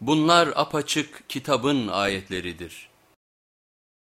Bunlar apaçık kitabın ayetleridir.